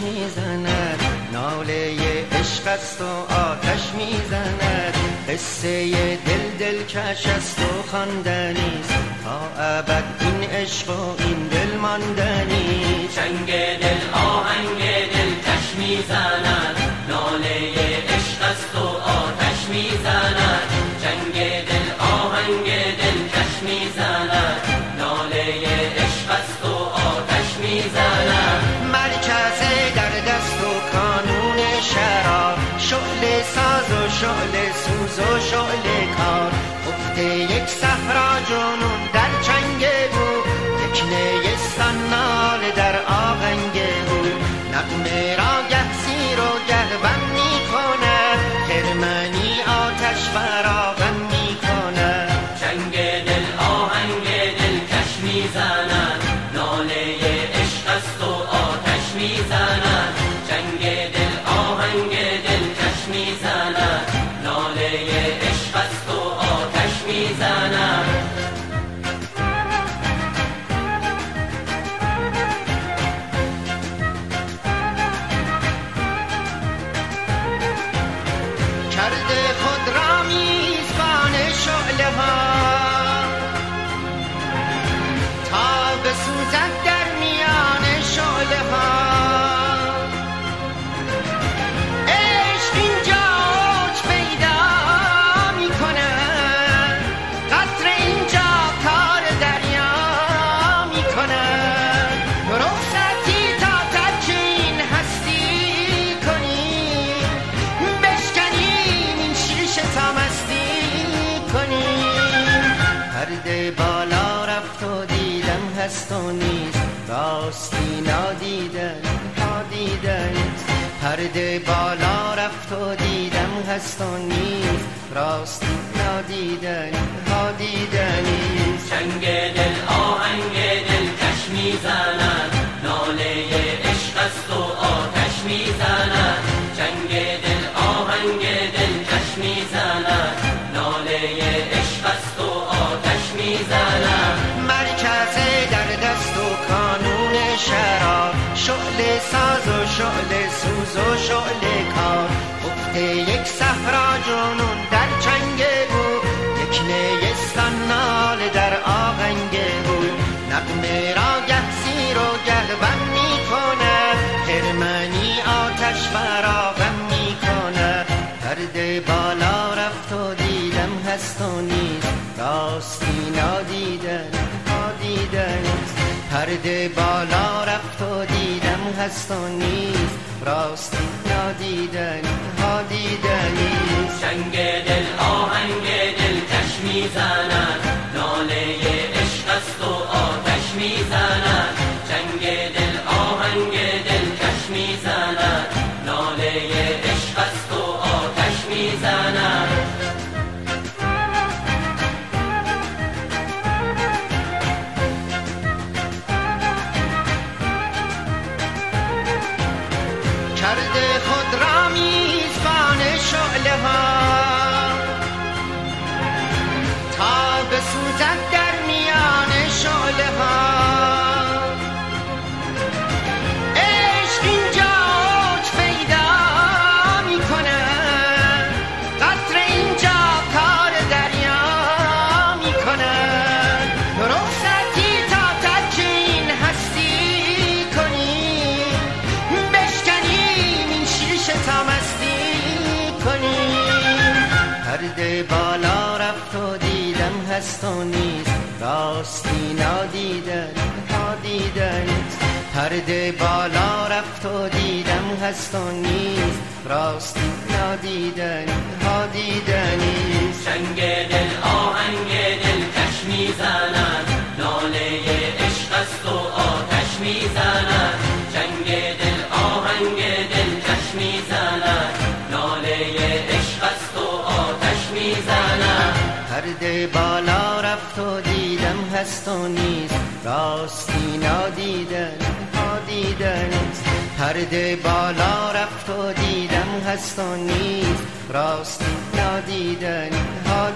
می‌زند. ناله عشق است و آتش می‌زند. قصه دل دل کش است و خواندنی تا ابد این عشق و این دل ماندنی چنگ دل آهنگ دل کش می‌زند. نادیدن ها دیدن پرده بالا رفت و دیدم هست و نیست. راستی نادیدن ها دیدن چنگ دل آهنگ دل کش می‌زند شعله سوز و شعله کار. افت یک صحرا جنون در چنگ او. یک نیستان نال در آهنگ او. نقمه را گه زیر و گه بم می کند خرمنی آتش فراغم می کند پرده بالا رفت و دیدم هست و نیست. راستی نادیدن پرده بالا رفت و دیدم هست و نیست. راستی نادیدن ها دیدن چنگ دل آهنگ دل کش می‌زند کرده خود را میزبان شعله ها. تا بسوزد هست و نیست. راستی نادیدن ها دیدن پرده بالا رفت و دیدم هست و نیست. راستی نادیدن ها دیدن چنگ دل آهنگ دل کش می‌زند ناله بالا رفت و دیدم هست و نیست. راستی نادیدن ها دیدن پرده بالا رفت و دیدم هست و نیست. راستی نادیدن ها